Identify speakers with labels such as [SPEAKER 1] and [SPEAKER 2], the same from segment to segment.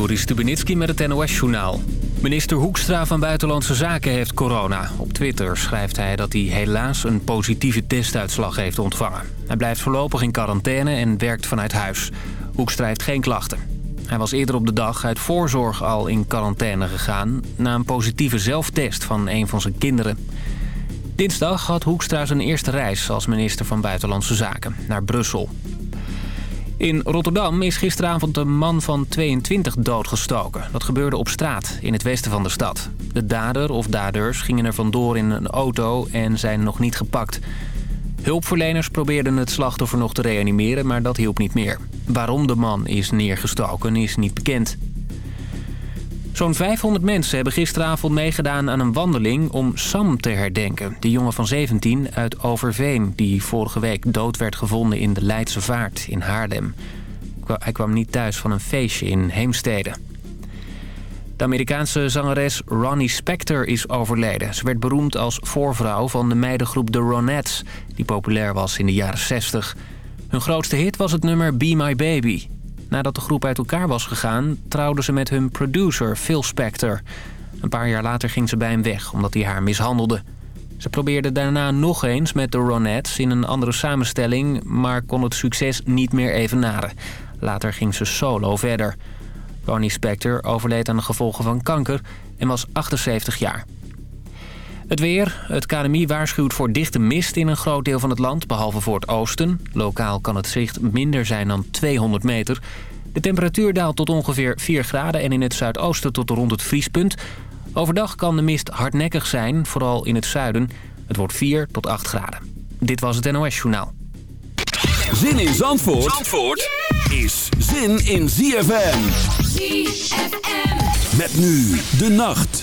[SPEAKER 1] Joris Stubenitski met het NOS-journaal. Minister Hoekstra van Buitenlandse Zaken heeft corona. Op Twitter schrijft hij dat hij helaas een positieve testuitslag heeft ontvangen. Hij blijft voorlopig in quarantaine en werkt vanuit huis. Hoekstra heeft geen klachten. Hij was eerder op de dag uit voorzorg al in quarantaine gegaan... na een positieve zelftest van een van zijn kinderen. Dinsdag had Hoekstra zijn eerste reis als minister van Buitenlandse Zaken naar Brussel. In Rotterdam is gisteravond een man van 22 doodgestoken. Dat gebeurde op straat in het westen van de stad. De dader of daders gingen er vandoor in een auto en zijn nog niet gepakt. Hulpverleners probeerden het slachtoffer nog te reanimeren, maar dat hielp niet meer. Waarom de man is neergestoken is niet bekend. Zo'n 500 mensen hebben gisteravond meegedaan aan een wandeling om Sam te herdenken. De jongen van 17 uit Overveen die vorige week dood werd gevonden in de Leidse Vaart in Haarlem. Hij kwam niet thuis van een feestje in Heemstede. De Amerikaanse zangeres Ronnie Spector is overleden. Ze werd beroemd als voorvrouw van de meidengroep The Ronettes... die populair was in de jaren 60. Hun grootste hit was het nummer Be My Baby. Nadat de groep uit elkaar was gegaan, trouwde ze met hun producer Phil Spector. Een paar jaar later ging ze bij hem weg, omdat hij haar mishandelde. Ze probeerde daarna nog eens met de Ronettes in een andere samenstelling... maar kon het succes niet meer evenaren. Later ging ze solo verder. Ronnie Spector overleed aan de gevolgen van kanker en was 78 jaar. Het weer. Het KNMI waarschuwt voor dichte mist in een groot deel van het land, behalve voor het oosten. Lokaal kan het zicht minder zijn dan 200 meter. De temperatuur daalt tot ongeveer 4 graden en in het zuidoosten tot rond het vriespunt. Overdag kan de mist hardnekkig zijn, vooral in het zuiden. Het wordt 4 tot 8 graden. Dit was het NOS Journaal.
[SPEAKER 2] Zin in Zandvoort, Zandvoort is zin in ZFM.
[SPEAKER 3] ZFM.
[SPEAKER 2] Met nu de nacht.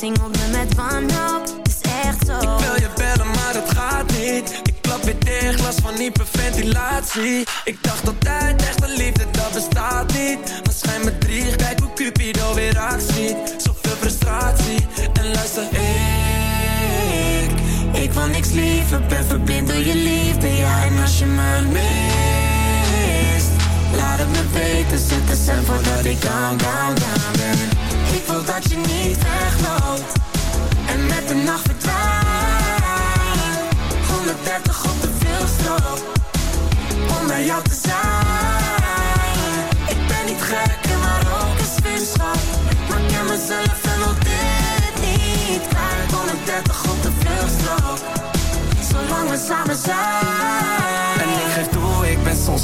[SPEAKER 4] Je omsingelt me met wanhoop, is echt zo
[SPEAKER 5] Ik wil je bellen, maar het gaat niet. Ik klap weer dicht, last van hyperventilatie. Ik dacht altijd, echte liefde, dat bestaat niet. Maar schijn me drie, kijk hoe Cupido weer actie. Zoveel frustratie, en luister, ik... Ik wil niks liever, ben verblind door je liefde, ja. En als je me mist, laat het me weten. Zet de voordat ik down, down, down ben. Ik wil dat je niet wegloopt en met de nacht verdwijnt. 130 op de veelstroop om bij jou te zijn. Ik ben niet gek en maar ook een. Maar ik ken mezelf en wil dit niet kwijt. 130 op de veelstroop, zolang we samen zijn.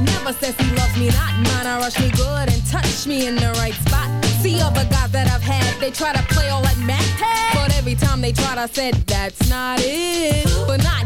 [SPEAKER 6] Never says he loves me not. Mine, I rush me good and touch me in the right spot. See other guys that I've had, they try to play all like Mac. But every time they tried, I said, that's not it. But not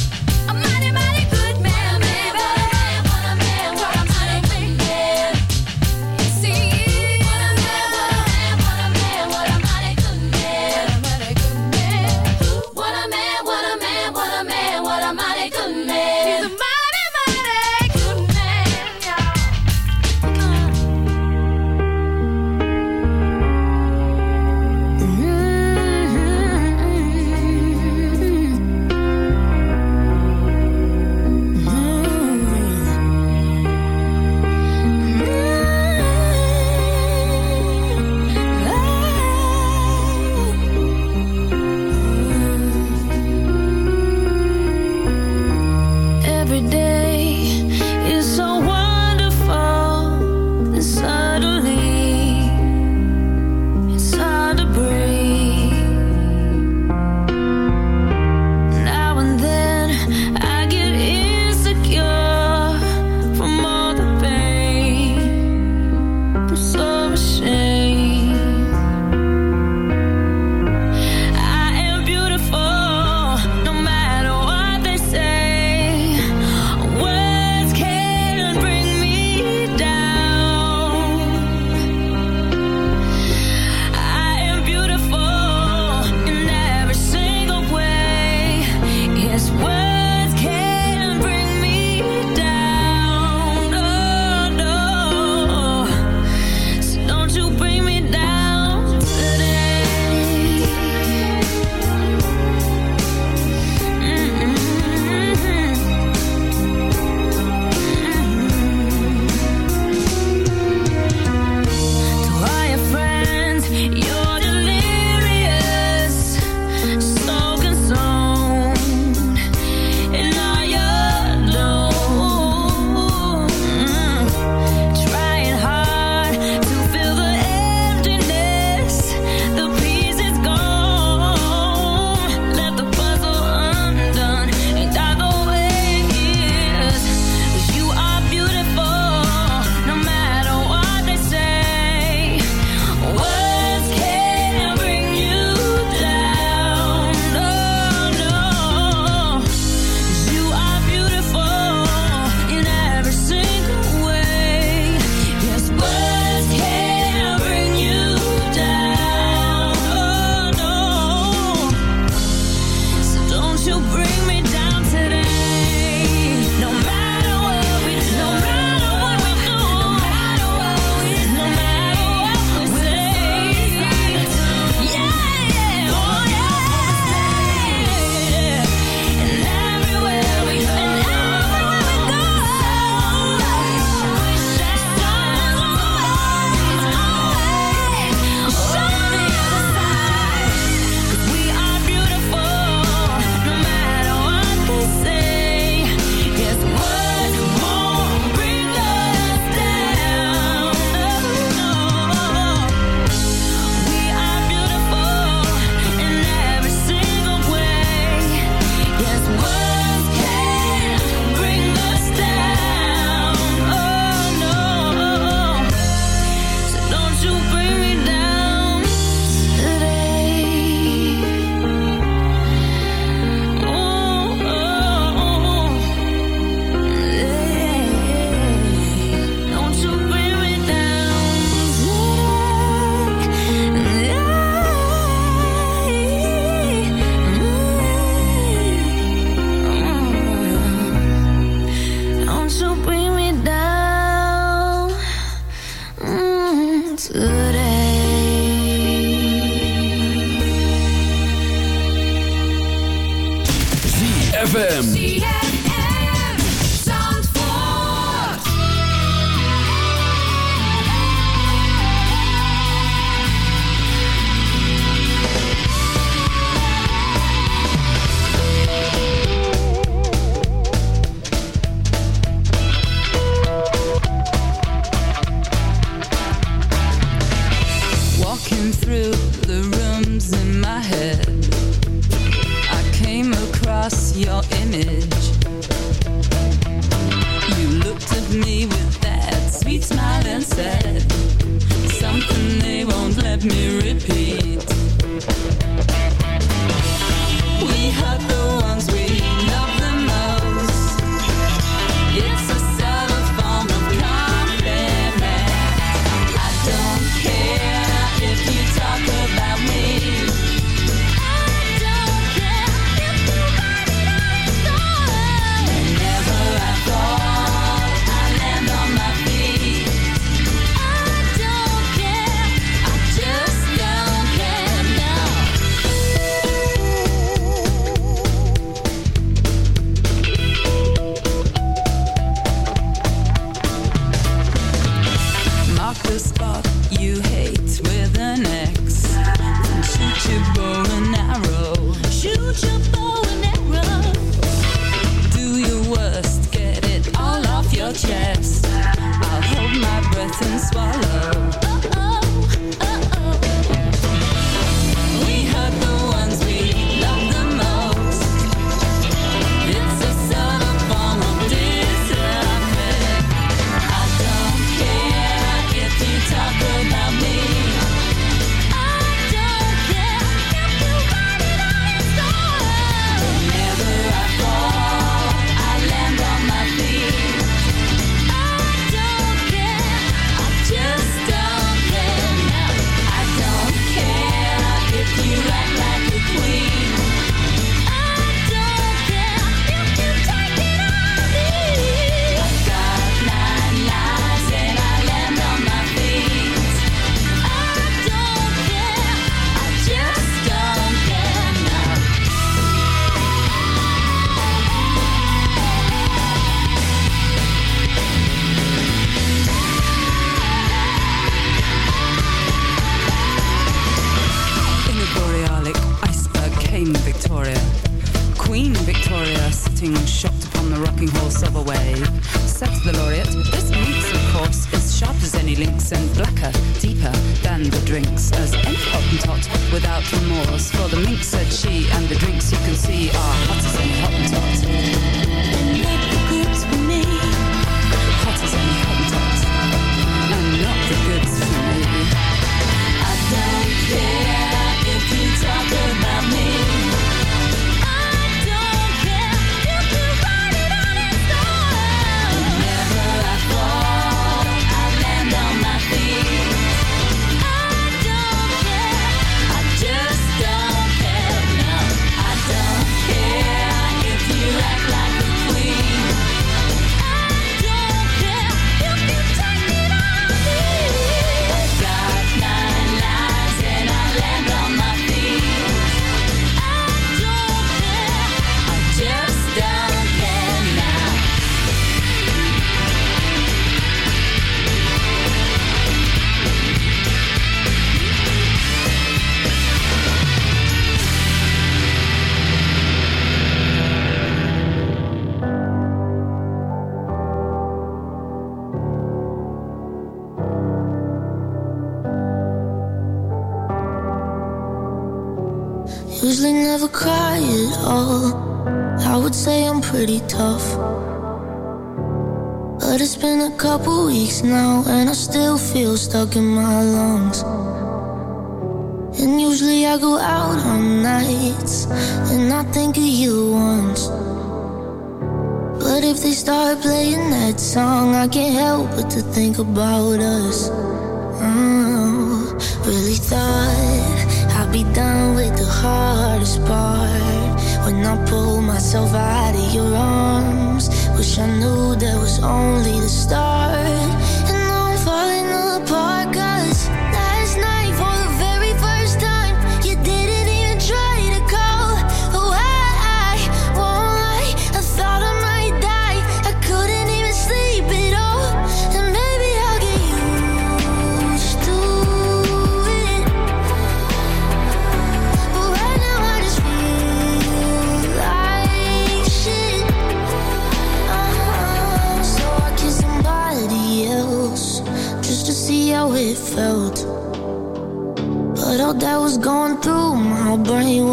[SPEAKER 7] talking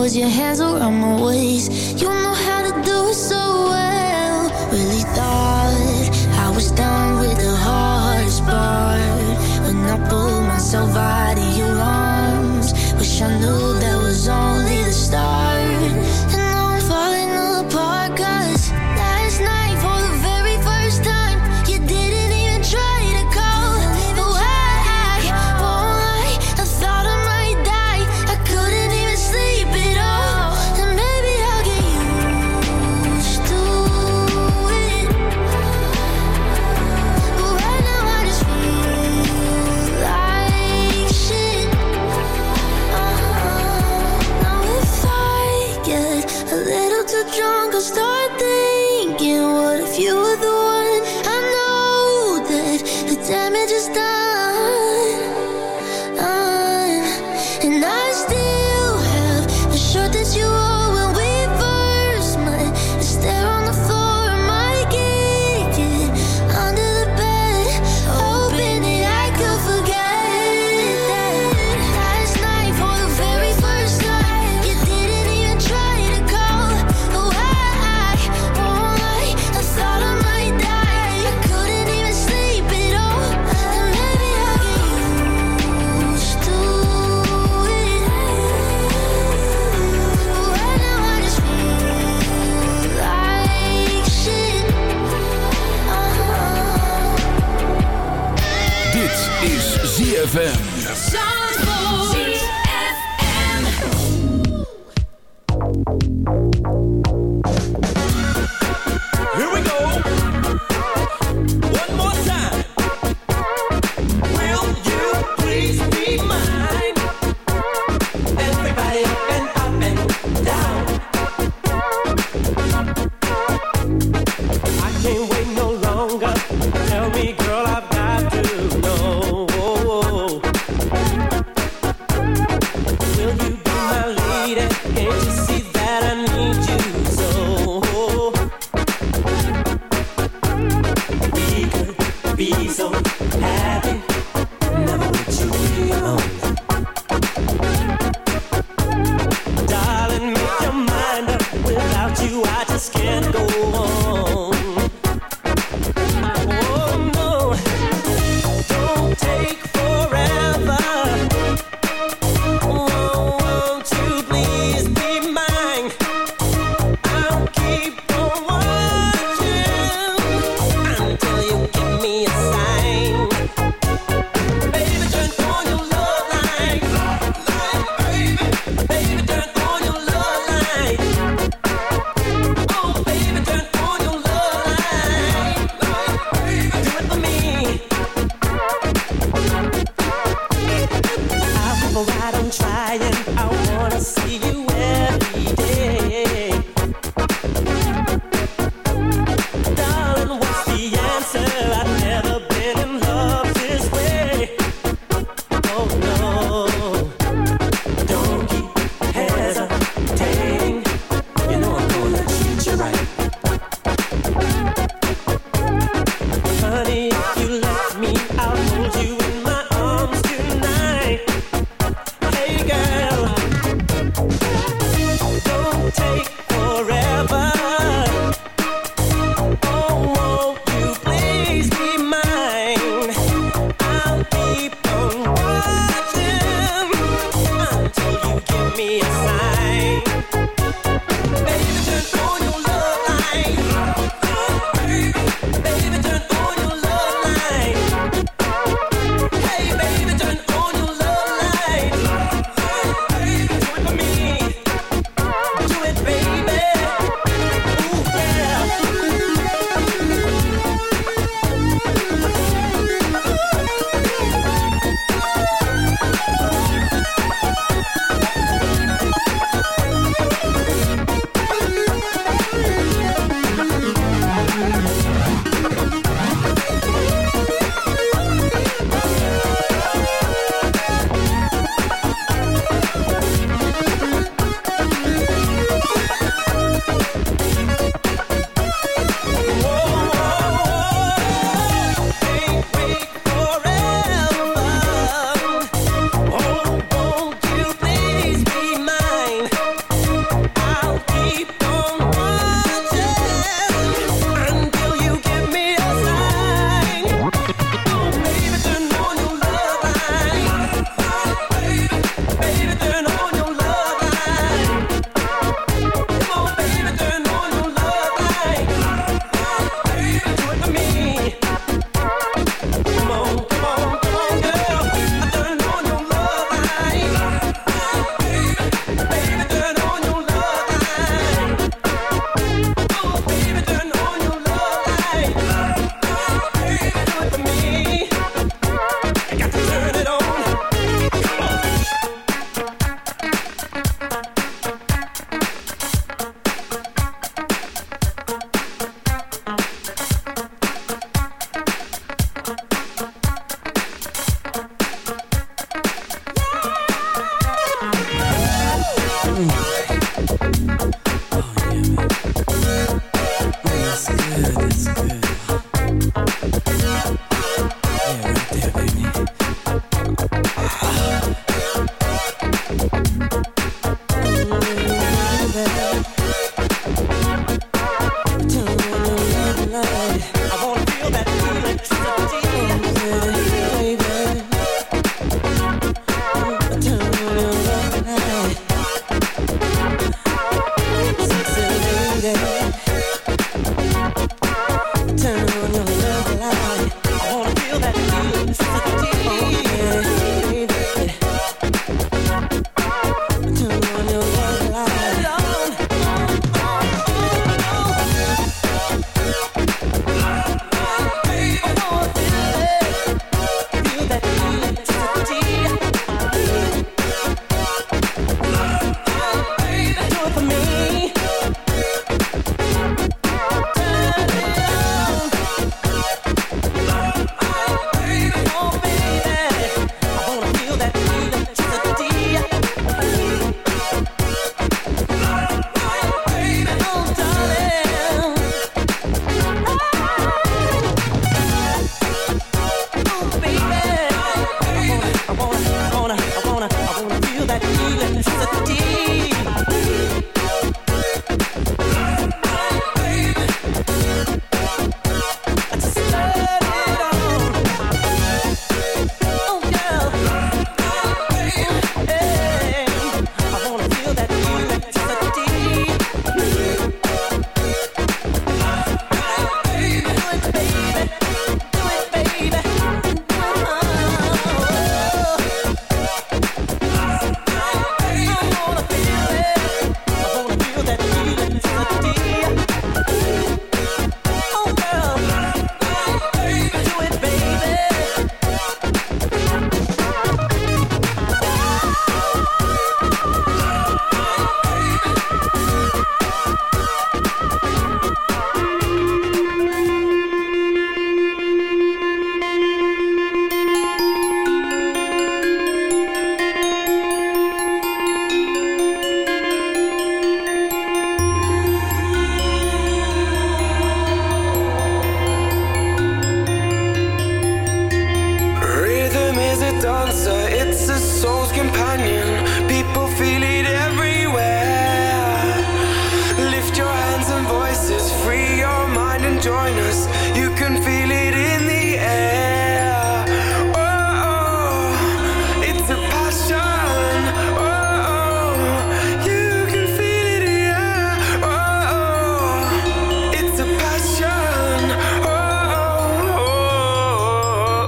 [SPEAKER 7] close your hands around my waist You know how to do it
[SPEAKER 8] so well. Really thought I was done with the hardest part. When I pulled myself out Of
[SPEAKER 3] is ZFM.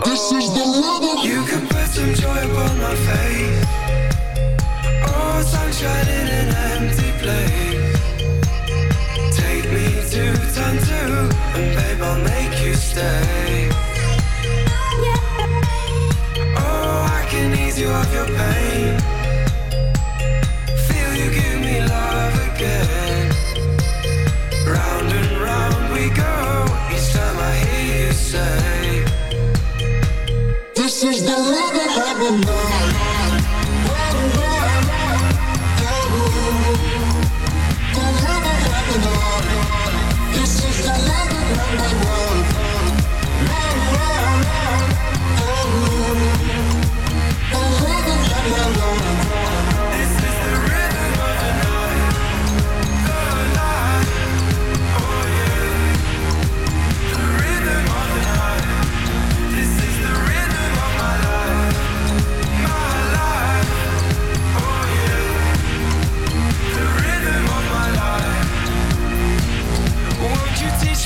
[SPEAKER 9] This is the rhythm. You can put some joy upon my face. Oh, sunshine in an empty place. Take me to turn two, and babe, I'll make you stay. Oh, I can ease you of your pain. Feel you give me love again. Round and round we go. Each time I hear you say, This is the rhythm of the night. This is the rhythm of the night.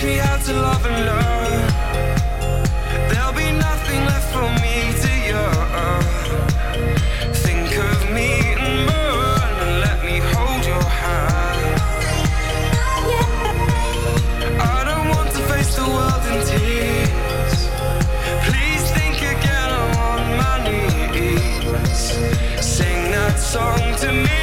[SPEAKER 9] Me how to love and learn? There'll be nothing left for me to yearn. Think of me and burn and let me hold your hand. I don't want to face the world in tears. Please think again, I'm on my knees. Sing that song to me,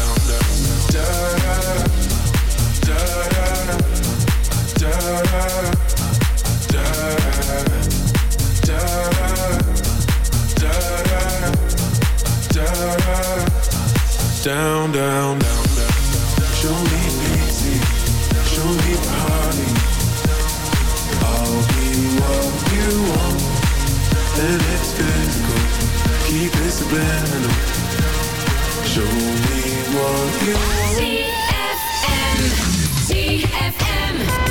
[SPEAKER 10] technical, keep it subliminal. Show me what you want.
[SPEAKER 8] ZFM, ZFM.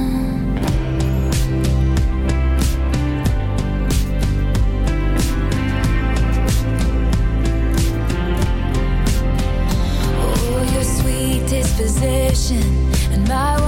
[SPEAKER 8] vision and my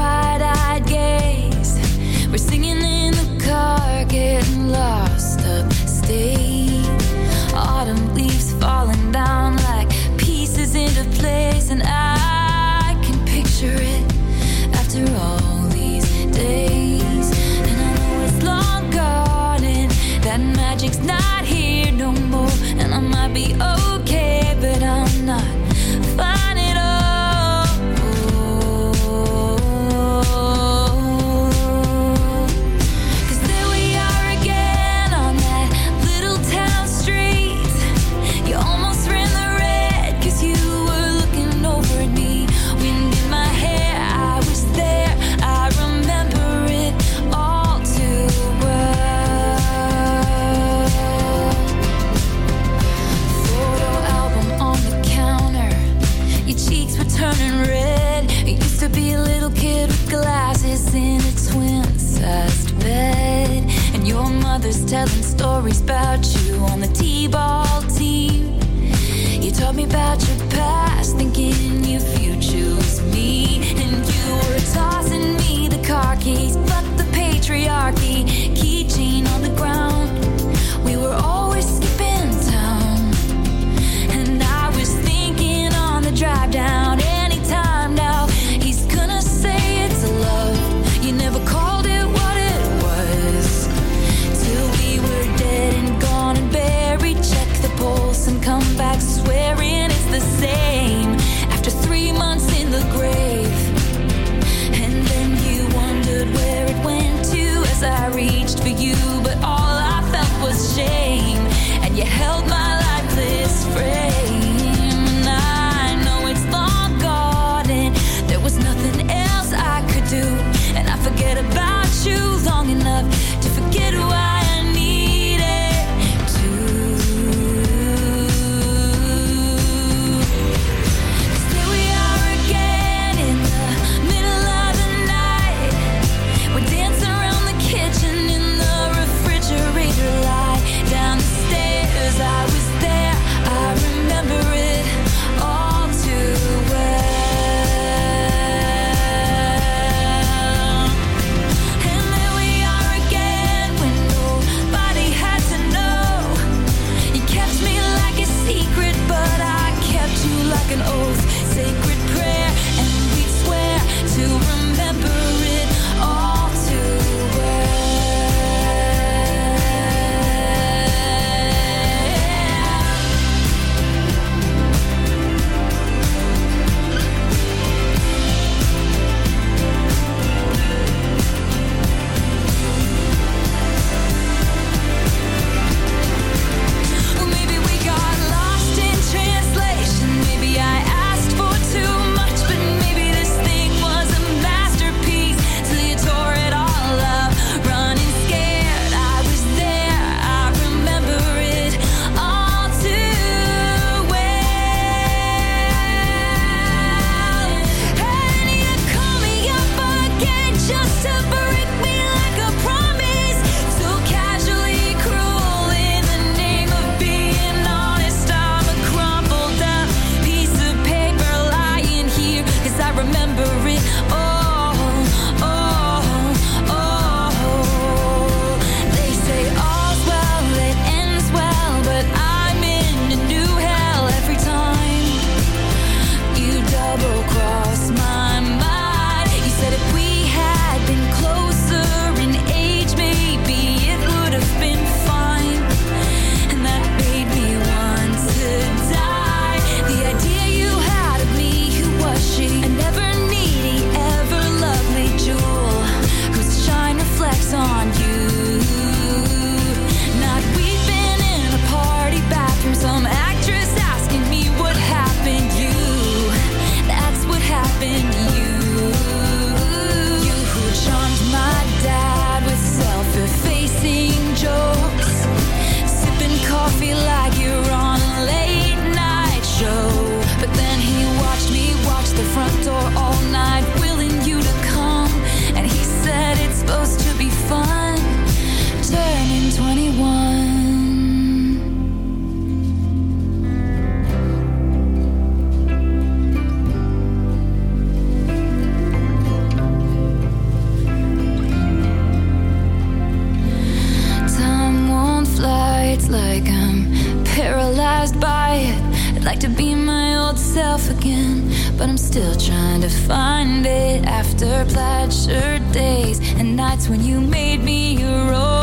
[SPEAKER 8] I'd like to be my old self again, but I'm still trying to find it after plaid shirt days and nights when you made me your own.